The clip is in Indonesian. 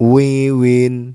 Wiwin